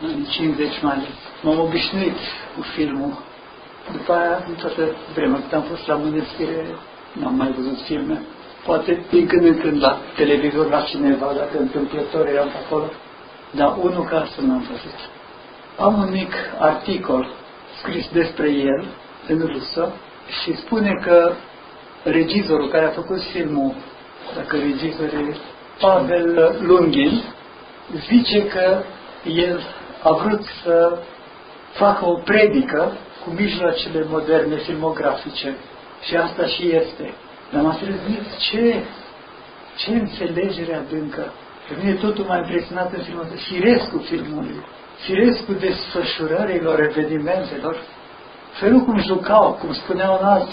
în 50 mai ales. M-am obișnuit cu filmul. După aia, în toată vremea cât am fost la mănăstire, n-am mai văzut filme. Poate din când în când la televizor la cineva, dacă întâmplător eram pe acolo, dar unul ca să n-am văzut. Am un mic articol scris despre el în rusă și spune că regizorul care a făcut filmul, dacă regizor e Pavel Lungin, zice că el a vrut să facă o predică cu mijloacele moderne filmografice. Și asta și este. Dar m-a trezit ce, ce înțelegere adâncă. Pe mine totul m-a impresionat în filmul ăsta. Firescul filmului. Firescul desfășurărilor, evenimentelor. Felul cum jucau, cum spunea un alt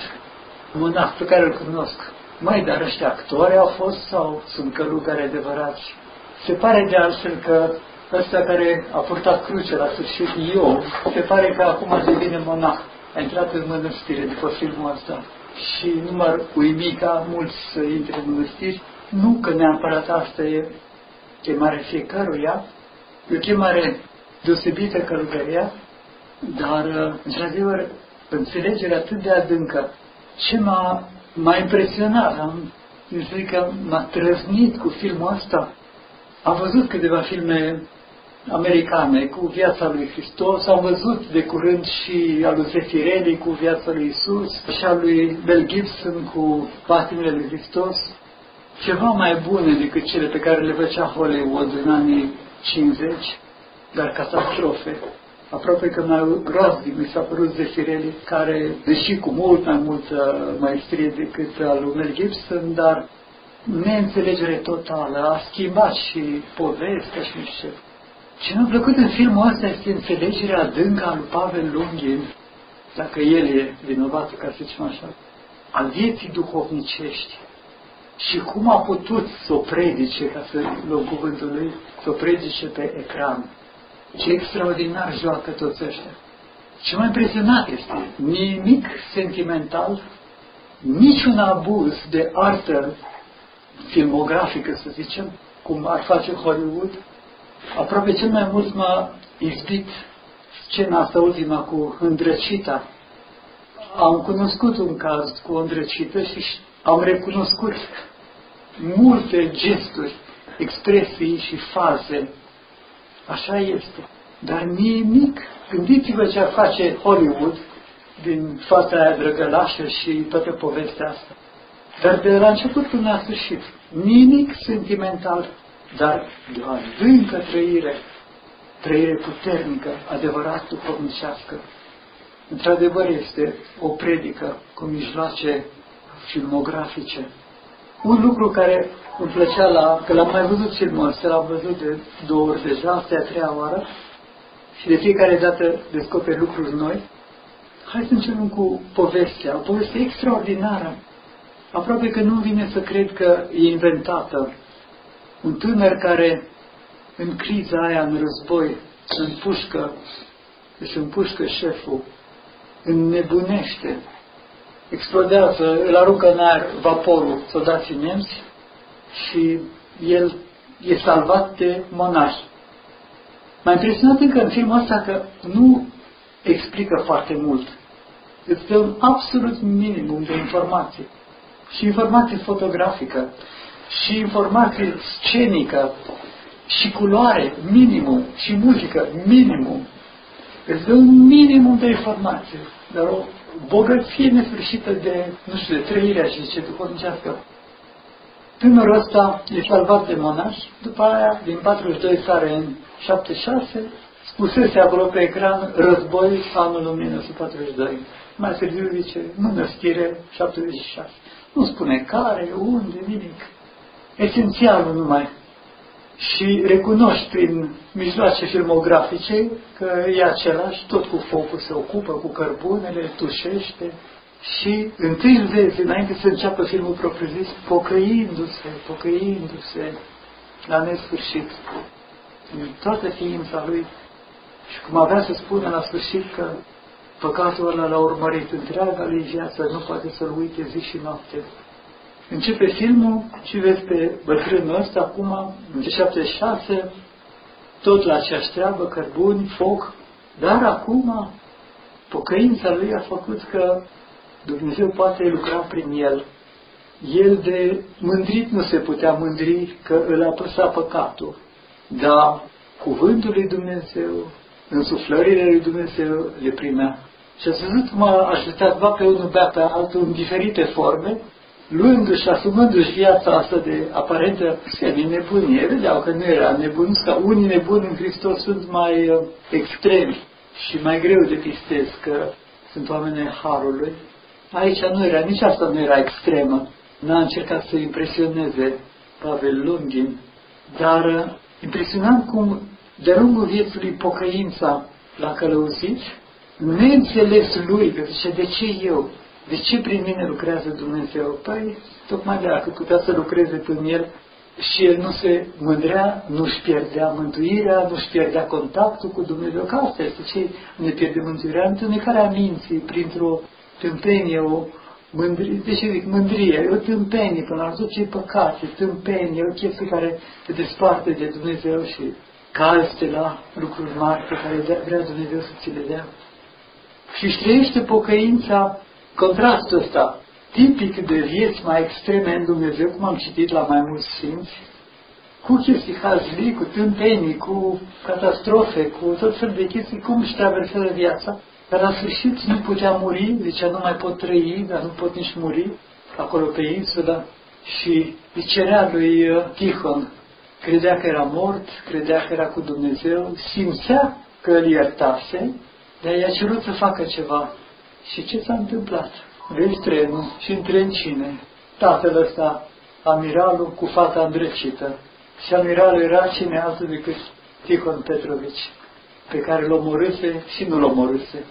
monah pe care îl cunosc. Mai, dar ăștia actori au fost sau sunt călugări adevărați? Se pare de altfel că ăsta care a purtat cruce la sfârșit, Iov, se pare că acum devine monah. A intrat în mănăstire după filmul ăsta. Și nu m-ar uimi ca mulți să intre în mănăstiri. Nu că neapărat asta e chemarea fiecăruia, e o chemare deosebită călugăria, dar, într-adevăr, înțelegerea atât de adâncă. Ce m-a, m-a impresionat, am înțeleg că m-a trăznit cu filmul ăsta. Am văzut câteva filme americane cu viața lui Hristos, am văzut de curând și al lui Zefirelli cu viața lui Isus și al lui Mel Gibson cu patimile lui Hristos, ceva mai bune decât cele pe care le făcea Hollywood în anii 50, dar catastrofe. Aproape că mai groaznic mi s-a părut Zefirelli, care, deși cu mult mai multă maestrie decât al lui Mel Gibson, dar neînțelegere totală, a schimbat și povestea și nu știu ce. Ce mi-a plăcut în filmul ăsta este înțelegerea adâncă a lui Pavel Lunghin, dacă el e vinovat, ca să zicem așa, a vieții duhovnicești. Și cum a putut să o predice, ca să luăm cuvântul lui, să o predice pe ecran. Ce extraordinar joacă toți ăștia. Ce mai impresionat este, nimic sentimental, niciun abuz de artă filmografică, să zicem, cum ar face Hollywood, aproape cel mai mult m-a izbit scena asta ultima cu îndrăcita. Am cunoscut un caz cu o îndrăcită și am recunoscut multe gesturi, expresii și faze. Așa este. Dar nimic. Gândiți-vă ce ar face Hollywood din fata aia drăgălașă și toată povestea asta. Dar de la început până la sfârșit, nimic sentimental, dar de o adâncă trăire, trăire puternică, adevărat duhovnicească. Într-adevăr este o predică cu mijloace filmografice. Un lucru care îmi plăcea la, că l-am mai văzut filmul ăsta, l-am văzut de două ori deja, asta e a treia oară, și de fiecare dată descoperi lucruri noi. Hai să începem cu povestea, o poveste extraordinară. Aproape că nu vine să cred că e inventată, un tânăr care în criza aia, în război, împușcă, își împușcă șeful, înnebunește, explodează, îl aruncă în aer vaporul soldații nemți și el e salvat de monași. M-a impresionat încă în filmul ăsta că nu explică foarte mult. Îți dă un absolut minimum de informație. Și informație fotografică, și informație scenică și culoare minimum și muzică minimum. Îți dă un minimum de informație, dar o bogăție nesfârșită de, nu știu, de trăirea și ce duhovnicească. Tânărul ăsta e salvat de monași, după aia, din 42 sare în 76, spusese acolo pe ecran război anul 1942. Mai târziu zice, mănăstire 76. Nu spune care, unde, nimic esențialul numai. Și recunoști prin mijloace filmografice că e același, tot cu focul se ocupă, cu cărbunele, tușește și întâi îl vezi, înainte să înceapă filmul propriu-zis, pocăindu-se, pocăindu-se la nesfârșit în toată ființa lui și cum avea să spună la sfârșit că păcatul ăla l-a urmărit întreaga lui viață, nu poate să-l uite zi și noapte. Începe filmul și vezi pe bătrânul ăsta acum, în 76, tot la aceeași treabă, cărbuni, foc, dar acum pocăința lui a făcut că Dumnezeu poate lucra prin el. El de mândrit nu se putea mândri că îl apăsa păcatul, dar cuvântul lui Dumnezeu, însuflările lui Dumnezeu le primea. Și ați văzut cum a ajutat va pe unul bea pe altul în diferite forme, luându-și, asumându-și viața asta de aparentă semi-nebunie. Vedeau că nu era nebun, că unii nebuni în Hristos sunt mai uh, extremi și mai greu de pistez, că sunt oameni Harului. Aici nu era, nici asta nu era extremă. N-a încercat să impresioneze Pavel Lungin, dar uh, impresionant cum de lungul vieții pocăința l-a călăuzit, neînțeles lui, că zice, de ce eu? De ce prin mine lucrează Dumnezeu? Păi, tocmai de că putea să lucreze prin el și el nu se mândrea, nu-și pierdea mântuirea, nu-și pierdea contactul cu Dumnezeu. Că asta este ce ne pierde mântuirea. Întunecarea minții printr-o tâmpenie, o mândrie, de ce zic mândrie, e o tâmpenie, până la urmă ce păcat, e tâmpenie, o chestie care te desparte de Dumnezeu și calște la lucruri mari pe care vrea Dumnezeu să ți le dea. Și își trăiește pocăința contrastul ăsta, tipic de vieți mai extreme în Dumnezeu, cum am citit la mai mulți sfinți, cu chestii hazlii, cu tâmpenii, cu catastrofe, cu tot felul de chestii, cum își traversează viața, dar la sfârșit nu putea muri, zicea nu mai pot trăi, dar nu pot nici muri, acolo pe insula, și îi cerea lui uh, Tihon, credea că era mort, credea că era cu Dumnezeu, simțea că îl iertase, dar i-a cerut să facă ceva. Și ce s-a întâmplat? Vezi trenul și în tren cine? Tatăl ăsta, amiralul cu fata îndrăcită. Și amiralul era cine altul decât Tihon Petrovici, pe care l omorâse și nu l omorâse.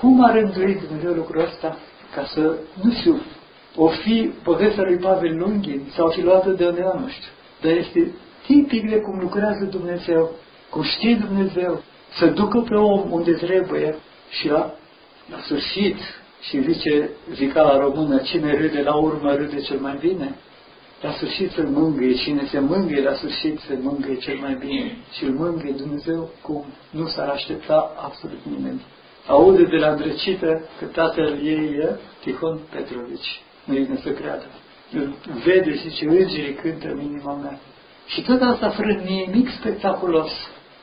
Cum a rânduit Dumnezeu lucrul ăsta? Ca să, nu știu, o fi povestea lui Pavel Lunghin sau fi luată de undeva, nu știu. Dar este tipic de cum lucrează Dumnezeu, cum știe Dumnezeu, să ducă pe om unde trebuie și la, la sfârșit, și zice, zica la română, cine râde la urmă râde cel mai bine, la sfârșit să mângâie, cine se mângâie la sfârșit se mângâie cel mai bine și îl mângâie Dumnezeu cum nu s-ar aștepta absolut nimeni. Aude de la îndrăcită că tatăl ei e Tihon Petrovici. Nu e să creadă. Îl vede și ce îngerii cântă în inima mea. Și tot asta fără nimic spectaculos,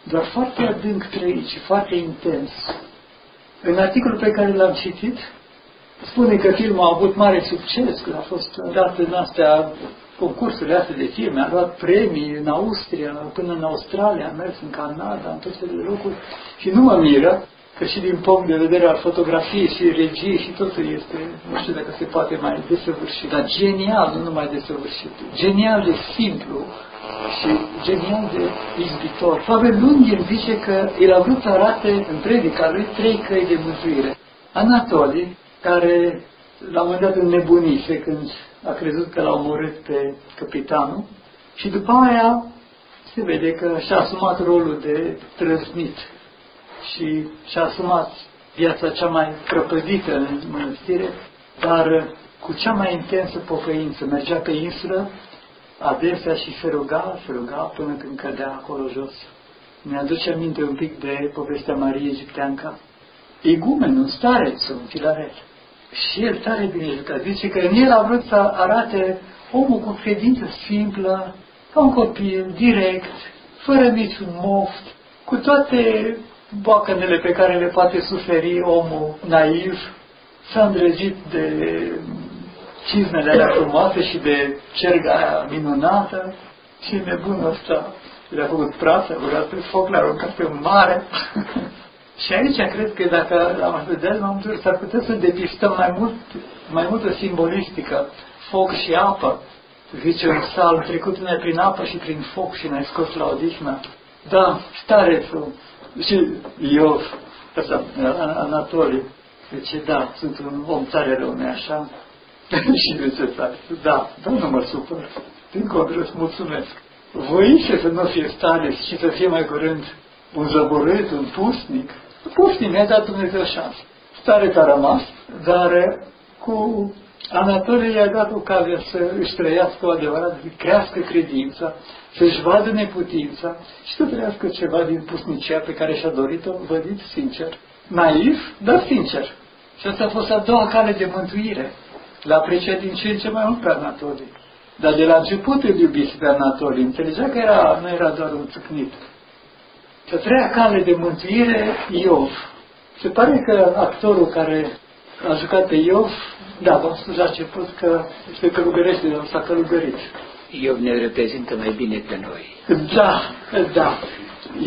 doar foarte adânc trăit și foarte intens. În articolul pe care l-am citit, spune că filmul a avut mare succes, că a fost dat în astea concursurile astea de filme, a luat premii în Austria, până în Australia, a mers în Canada, în tot felul de locuri. Și nu mă miră că și din punct de vedere al fotografiei și regiei și totul este, nu știu dacă se poate mai desăvârșit, dar genial, nu numai desăvârșit, genial de simplu, și genial de izbitor. Pavel Lungin zice că el a vrut să arate în predica lui trei căi de mântuire. Anatoli, care la un moment dat înnebunise când a crezut că l-a omorât pe capitanul și după aia se vede că și-a asumat rolul de trăsnit și și-a asumat viața cea mai prăpădită în mănăstire, dar cu cea mai intensă pocăință. Mergea pe insulă adesea și se ruga, se ruga până când cădea acolo jos. Mi-aduce aminte un pic de povestea Mariei Egipteanca. Igumenul, starețul, Filaret. Și el tare bine jucat. Zice că în el a vrut să arate omul cu credință simplă, ca un copil, direct, fără niciun moft, cu toate boacănele pe care le poate suferi omul naiv, s-a îndrăgit de cizmele alea frumoase și de cerga aia minunată și nebunul ăsta le-a făcut praf, a băgat pe foc, l-a aruncat pe un mare. și aici cred că dacă am vedea mai multe s-ar putea să depistăm mai mult, mai multă simbolistică, foc și apă. Zice un salm, trecut ne prin apă și prin foc și ne-ai scos la odihnă. Da, starețul. Și Iov, ăsta, Anatolie, zice, da, sunt un om tare rău, nu așa? și necesar. Da, da, nu mă supăr. Din contră, îți mulțumesc. Voiște să nu fie stare și să fie mai curând un zăborât, un pusnic. Pusnic mi-a dat Dumnezeu șansă. Stare a rămas, dar cu Anatolie i-a dat ocazia să își trăiască o adevărat, să crească credința, să-și vadă neputința și să trăiască ceva din pusnicia pe care și-a dorit-o, vădit sincer. Naiv, dar sincer. Și asta a fost a doua cale de mântuire. L-a apreciat din ce în ce mai mult pe Anatolie. Dar de la început îl iubise pe Anatolie. Înțelegea că era, nu era doar un țâcnit. Să treia cale de mântuire, Iov. Se pare că actorul care a jucat pe Iov, da, v-am spus la început că se călugărește, dar s-a călugărit. Iov ne reprezintă mai bine pe noi. Da, da.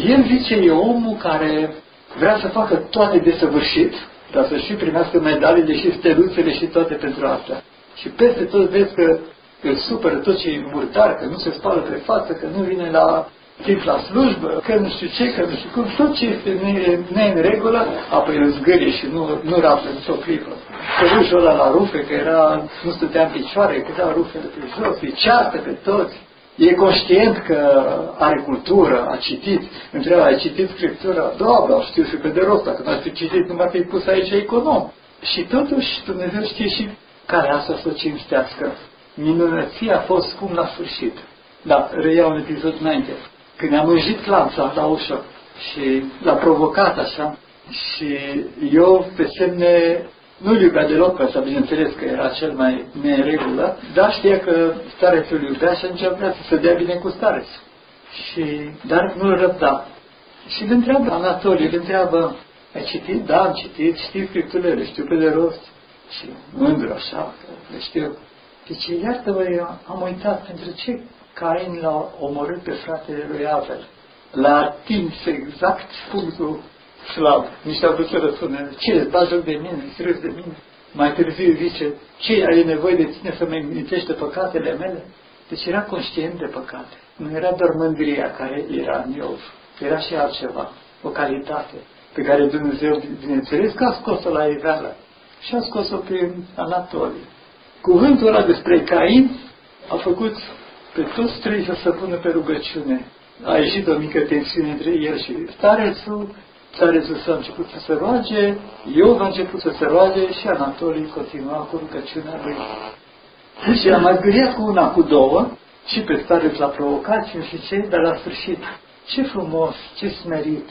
El zice, e omul care vrea să facă toate de săvârșit, dar să și primească medaliile și steluțele și toate pentru asta. Și peste tot vezi că îl supără tot ce e murdar, că nu se spală pe față, că nu vine la timp la slujbă, că nu știu ce, că nu știu cum, tot ce este ne, ne în regulă, apoi îl zgârie și nu, nu rapă nicio clipă. Cărușul ăla la rufe, că era, nu stătea în picioare, că dea rufele pe jos, îi ceartă pe toți. E conștient că are cultură, a citit, întreabă, ai citit Scriptura? Da, da, știu și pe de rost, dacă n-ai fi citit, numai fi pus aici econom. Și totuși Dumnezeu știe și care asta să o cinstească. Minunăția a fost cum la sfârșit. Da, reiau un episod înainte. Când am mânjit clanța la ușă și l-a provocat așa și eu pe semne nu-l iubea deloc pe asta, bineînțeles că era cel mai neregulă, dar știa că starețul iubea și începea să se dea bine cu stareț. Și, dar nu-l răbda. Și îl întreabă Anatolie, îl întreabă, ai citit? Da, am citit, știi scripturile, le știu pe de rost. Și mândru așa, că le știu. Deci, iartă-mă, eu am uitat pentru ce Cain l-a omorât pe fratele lui Abel. L-a atins exact punctul slab. Nici au vrut să răspundă, ce îți bagi de mine, îți râzi de mine? Mai târziu zice, ce ai nevoie de tine să mă amintești de păcatele mele? Deci era conștient de păcate. Nu era doar mândria care era în Iov, era și altceva, o calitate pe care Dumnezeu, bineînțeles, că a scos-o la iveală și a scos-o prin Anatolie. Cuvântul ăla despre Cain a făcut pe toți trei să se pună pe rugăciune. A ieșit o mică tensiune între el și starețul, starețul s-a început să se roage, Iov a început să se roage și Anatolie continua cu rugăciunea lui. Și am mai gâriat cu una, cu două, și pe stareț l-a provocat și nu știu ce, dar la sfârșit, ce frumos, ce smerit,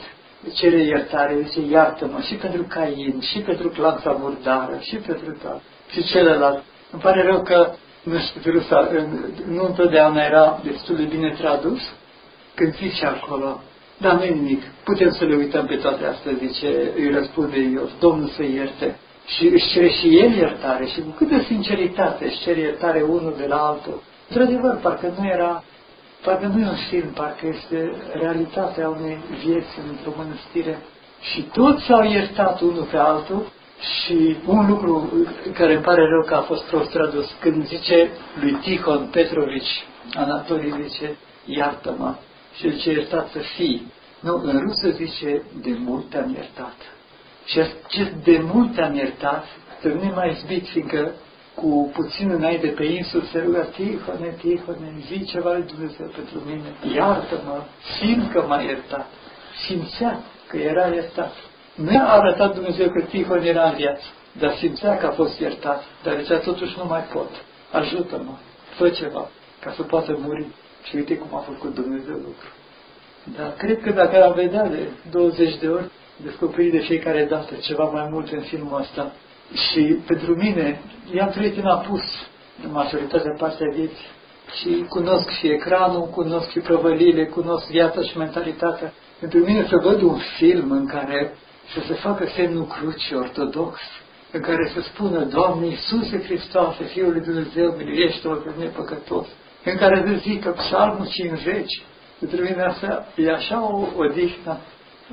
cere iertare, zice, iartă-mă și pentru Cain, și pentru clanța murdară, și pentru tot. Și celălalt. Îmi pare rău că nu știu, rusa, nu întotdeauna era destul de bine tradus, când zice acolo, dar nu nimic, putem să le uităm pe toate astea, zice, îi răspunde Iov, Domnul să ierte. Și își cere și el iertare și cu câtă sinceritate își cere iertare unul de la altul. Într-adevăr, parcă nu era, parcă nu e un film, parcă este realitatea unei vieți într-o mănăstire. Și toți s-au iertat unul pe altul și un lucru care îmi pare rău că a fost prost tradus, când zice lui Tihon Petrovici, Anatolie zice, iartă-mă, și zice, iertat să fii. Nu, în rusă zice, de mult am iertat. Și ce de mult am iertat, să nu mai izbit, fiindcă cu puțin înainte pe insul se ruga, Tihone, Tihone, zi ceva lui Dumnezeu pentru mine, iartă-mă, simt că m-a iertat. Simțea că era iertat. Nu a arătat Dumnezeu că Tihon era în viață, dar simțea că a fost iertat, dar zicea totuși nu mai pot, ajută-mă, fă ceva, ca să poată muri. Și uite cum a făcut Dumnezeu lucru. Dar cred că dacă am vedea de 20 de ori, descoperi de fiecare dată ceva mai mult în filmul ăsta. Și pentru mine, i-am trăit în apus în majoritatea partea vieții. Și cunosc și ecranul, cunosc și prăvălile, cunosc viața și mentalitatea. Pentru mine să văd un film în care să se facă semnul crucii ortodox, în care să spună, Doamne Iisuse Hristoase, Fiul lui Dumnezeu, miluiește-mă pe mine păcătos, în care să zică Psalmul 50, pentru mine asta e așa o odihnă,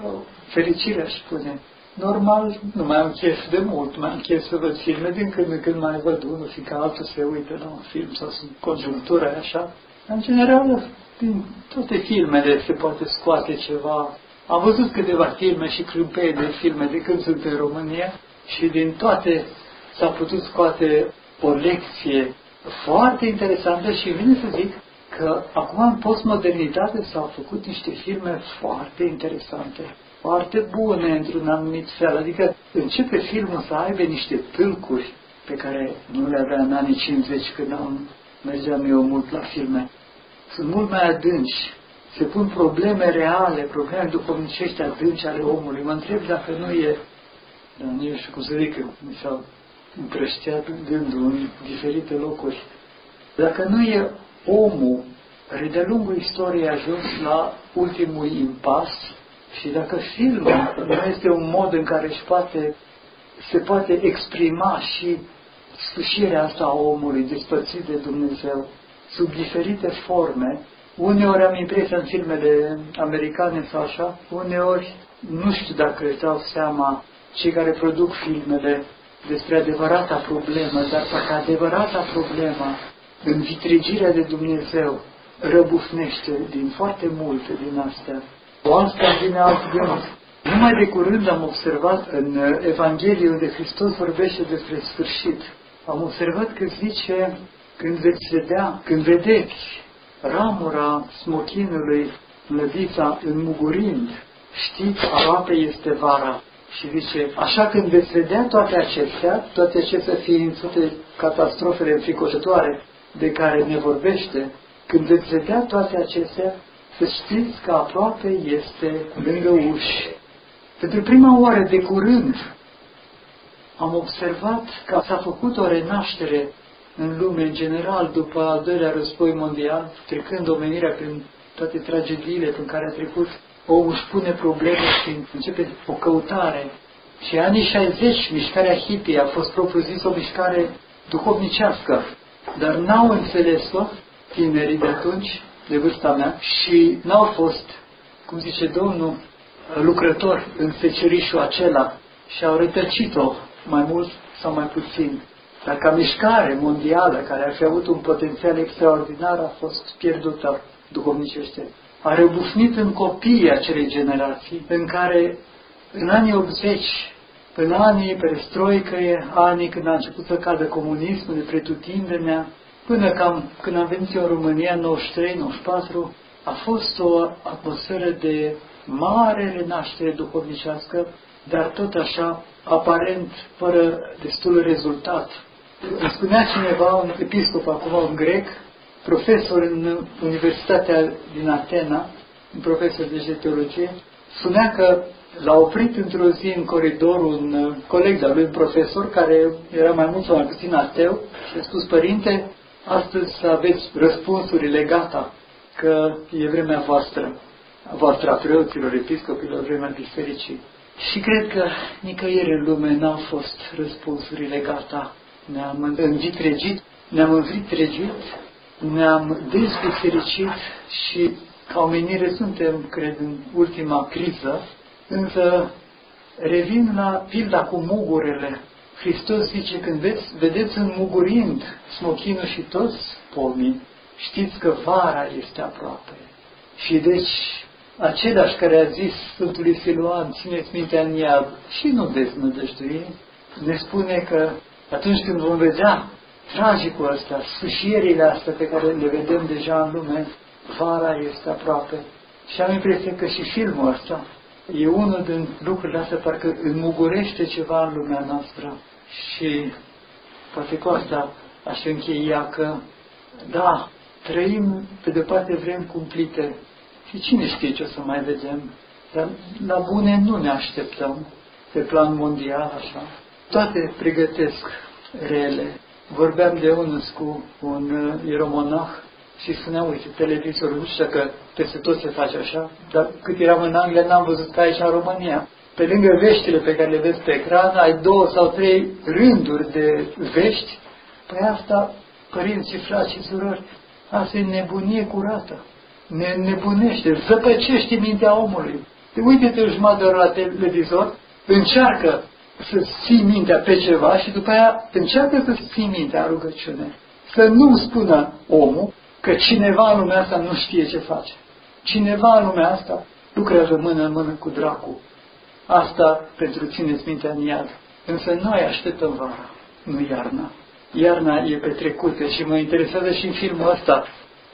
o fericire, aș spune. Normal, nu mai am chef de mult, mai am chef să văd filme, din când în când mai văd unul, fiindcă altul se uită la un film sau sunt conjunctura așa. În general, din toate filmele se poate scoate ceva am văzut câteva filme și crâmpei de filme de când sunt în România și din toate s-a putut scoate o lecție foarte interesantă și vine să zic că acum în postmodernitate s-au făcut niște filme foarte interesante, foarte bune într-un anumit fel. Adică începe filmul să aibă niște tâlcuri pe care nu le avea în anii 50 când am, mergeam eu mult la filme. Sunt mult mai adânci. Se pun probleme reale, probleme duhovnicești adânci ale omului. Mă întreb dacă nu e, dar nu știu cum să zic, mi s-au împrășteat gândul în diferite locuri. Dacă nu e omul care de-a lungul istoriei a ajuns la ultimul impas și dacă filmul nu este un mod în care își poate, se poate exprima și sfârșirea asta a omului despărțit de Dumnezeu sub diferite forme, uneori am impresia în filmele americane sau așa, uneori nu știu dacă își dau seama cei care produc filmele despre adevărata problemă, dar dacă adevărata problemă în vitregirea de Dumnezeu răbufnește din foarte multe din astea. O asta vine alt gând. Numai de curând am observat în Evanghelie unde Hristos vorbește despre sfârșit. Am observat că zice, când veți vedea, când vedeți ramura smochinului lădița înmugurind, știți, aproape este vara. Și zice, așa când veți vedea toate acestea, toate acestea fiind toate catastrofele înfricoșătoare de care ne vorbește, când veți vedea toate acestea, să știți că aproape este lângă uși. Pentru prima oară de curând am observat că s-a făcut o renaștere în lume în general după al doilea război mondial, trecând omenirea prin toate tragediile prin care a trecut, omul își pune probleme și începe o căutare. Și anii 60, mișcarea hippie a fost propriu-zis o mișcare duhovnicească, dar n-au înțeles-o tinerii de atunci, de vârsta mea, și n-au fost, cum zice Domnul, lucrători în fecerișul acela și au rătăcit-o mai mult sau mai puțin. Dar ca mișcare mondială, care ar fi avut un potențial extraordinar, a fost pierdută duhovnicește. A răbufnit în copiii acelei generații, în care în anii 80, în anii perestroică, anii când a început să cadă comunismul de pretutindenea, Până cam, când am venit eu în România, 93-94, a fost o atmosferă de mare renaștere duhovnicească, dar tot așa, aparent, fără destul rezultat. Îmi spunea cineva, un episcop acum, un grec, profesor în Universitatea din Atena, un profesor de teologie, spunea că l-a oprit într-o zi în coridor un coleg de-al lui, un profesor, care era mai mult sau mai puțin ateu, și a spus, părinte, astăzi să aveți răspunsurile gata, că e vremea voastră, a voastră a preoților, episcopilor, vremea bisericii. Și cred că nicăieri în lume n-au fost răspunsurile gata. Ne-am învitregit, ne-am învitregit, ne-am dezbisericit și ca omenire suntem, cred, în ultima criză, însă revin la pilda cu mugurele Hristos zice, când veți, vedeți înmugurind smochinul și toți pomii, știți că vara este aproape. Și deci, același care a zis Sfântului Siluan, țineți mintea în iad și nu deznădăjduie, ne spune că atunci când vom vedea tragicul ăsta, sfâșierile astea pe care le vedem deja în lume, vara este aproape. Și am impresia că și filmul ăsta e unul din lucrurile astea, parcă înmugurește ceva în lumea noastră. Și poate cu asta aș încheia că, da, trăim, pe de parte vrem cumplite și cine știe ce o să mai vedem, dar la bune nu ne așteptăm pe plan mondial așa. Toate pregătesc rele. Vorbeam de unul cu un uh, ieromonah și spunea, uite, televizorul, nu știu că peste tot se face așa, dar cât eram în Anglia, n-am văzut ca aici în România pe lângă veștile pe care le vezi pe ecran, ai două sau trei rânduri de vești, păi asta, părinții, frați și surori, asta e nebunie curată. Ne nebunește, zăpăcește mintea omului. Uite-te o jumătate de oră la televizor, încearcă să ții mintea pe ceva și după aia încearcă să ții mintea în rugăciune. Să nu spună omul că cineva în lumea asta nu știe ce face. Cineva în lumea asta lucrează mână în mână cu dracu. Asta pentru țineți mintea în iad. Însă noi așteptăm vara, nu iarna. Iarna e petrecută și mă interesează și în filmul ăsta.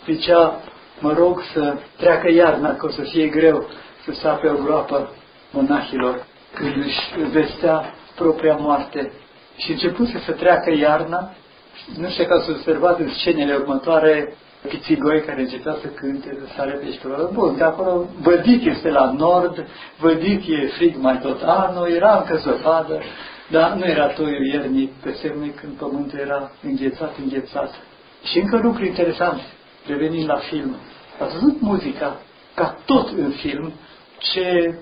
Zicea, mă rog să treacă iarna, că o să fie greu să sape o groapă monahilor când își vestea propria moarte. Și începuse să treacă iarna, nu știu că ați observat în scenele următoare pițigoi care începea să cânte, să sare pe școală. Bun, de acolo vădit este la nord, vădit e frig mai tot anul, era încă zăpadă, dar nu era toiul iernic pe semne când pământul era înghețat, înghețat. Și încă lucru interesant, revenind la film. Ați văzut muzica, ca tot în film, ce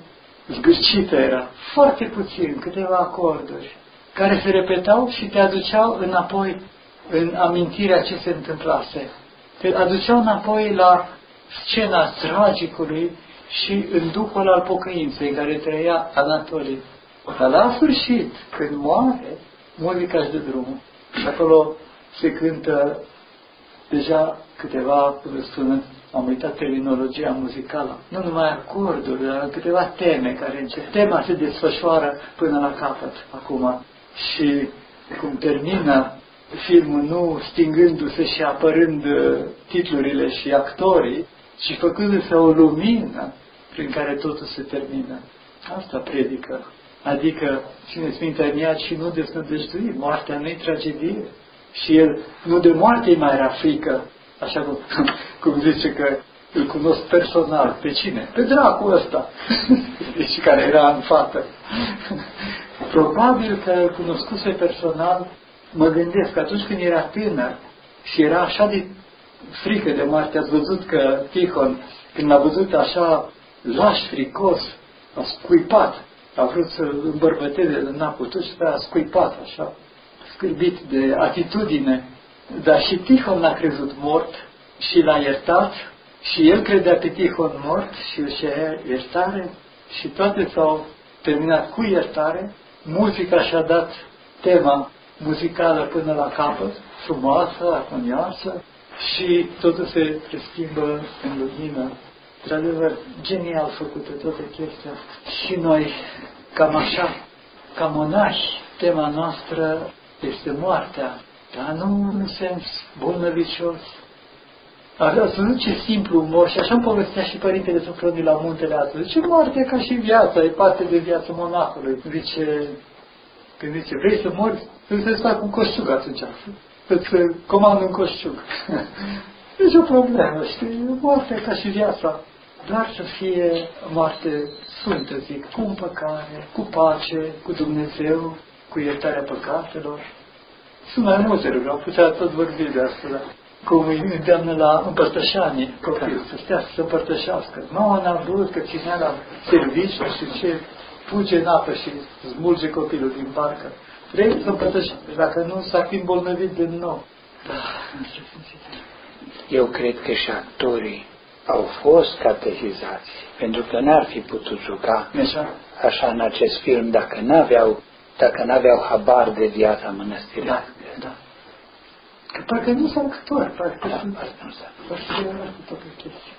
zgârcită era. Foarte puțin, câteva acorduri, care se repetau și te aduceau înapoi în amintirea ce se întâmplase. Te aduceau înapoi la scena tragicului și în duhul al pocăinței în care trăia Anatolie. Dar la sfârșit, când moare, muzica își dă drumul. Și acolo se cântă deja câteva, cum spună, am uitat terminologia muzicală, nu numai acorduri, dar câteva teme care încep. Tema se desfășoară până la capăt acum. Și cum termină filmul nu stingându-se și apărând uh, titlurile și actorii, ci făcându-se o lumină prin care totul se termină. Asta predică. Adică, țineți minte, Aniat și nu desnădăjdui, moartea nu-i tragedie. Și el nu de moarte mai era frică, așa cum, cum zice că îl cunosc personal. Pe cine? Pe dracul ăsta. Deci care era în fată. Probabil că îl cunoscuse personal mă gândesc că atunci când era tânăr și era așa de frică de moarte, ați văzut că Tihon, când l-a văzut așa laș, fricos, a scuipat, a vrut să îmbărbăteze, dar n-a putut și a scuipat așa, scârbit de atitudine. Dar și Tihon l-a crezut mort și l-a iertat și el credea pe Tihon mort și își iertare și toate s-au terminat cu iertare. Muzica și-a dat tema muzicală până la capăt, frumoasă, armonioasă și totul se preschimbă în lumină. Într-adevăr, genial făcută toată chestia. Și noi, cam așa, ca monași, tema noastră este moartea, dar nu în sens bolnăvicios. Ați văzut ce simplu umor și așa îmi povestea și Părintele Sofronii la muntele astăzi. Zice, moartea ca și viața, e parte de viața monahului. Zice, când zice, vrei să mori? Îți să fac un coșciug atunci. Îți comand un coșciug. Nici o problemă, știi? Moartea ca și viața. Doar să fie moarte sfântă, zic, cu împăcare, cu pace, cu Dumnezeu, cu iertarea păcatelor. Sunt mai multe lucruri, am putea tot vorbi de asta, dar cum îi îndeamnă la împărtășanie copilul, să stea să împărtășească. Mama n-a vrut că ținea la serviciu și ce fuge în apă și smulge copilul din barcă. Trebuie să împărtășească, dacă nu s-ar fi îmbolnăvit din nou. Da, Eu cred că și actorii au fost catehizați, pentru că n-ar fi putut juca așa, așa în acest film dacă n-aveau, dacă n-aveau habar de viața mănăstirii. Da, da. Că parcă nu sunt actori, parcă Da, sunt asta nu s-a- parcă cu toată chestia.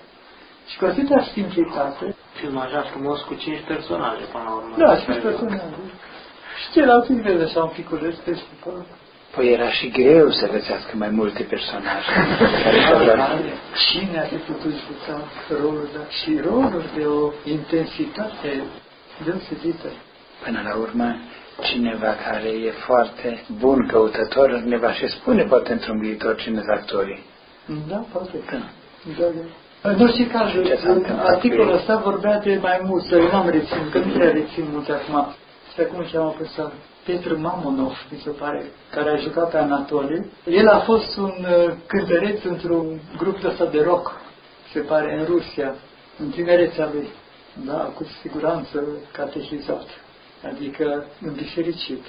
Și cu atâta simplitate, Film așa frumos cu cinci personaje până la urmă. da, și personaje. Și celălalt îi vede așa un piculeț peste acolo. Păi era și greu să găsească mai multe personaje care să doar... Cine ar fi putut juca rolul, dar și roluri de o intensitate deosebită. Până la urmă, cineva care e foarte bun căutător ne va și spune poate într-un viitor cine sunt actorii. Da, poate. Da. Da, da. În orice caz, Ce s-a în întâmplat articolul cu ei? ăsta vorbea de mai mult, dar eu n-am reținut, că nu prea rețin multe acum. Și acum îl cheamă pe ăsta? Petru Mamonov, mi se pare, care a jucat pe Anatolie. El a fost un uh, cântăreț într-un grup de ăsta de rock, se pare, în Rusia, în tinerețea lui. Da, cu siguranță catehizat, adică îmbifericit.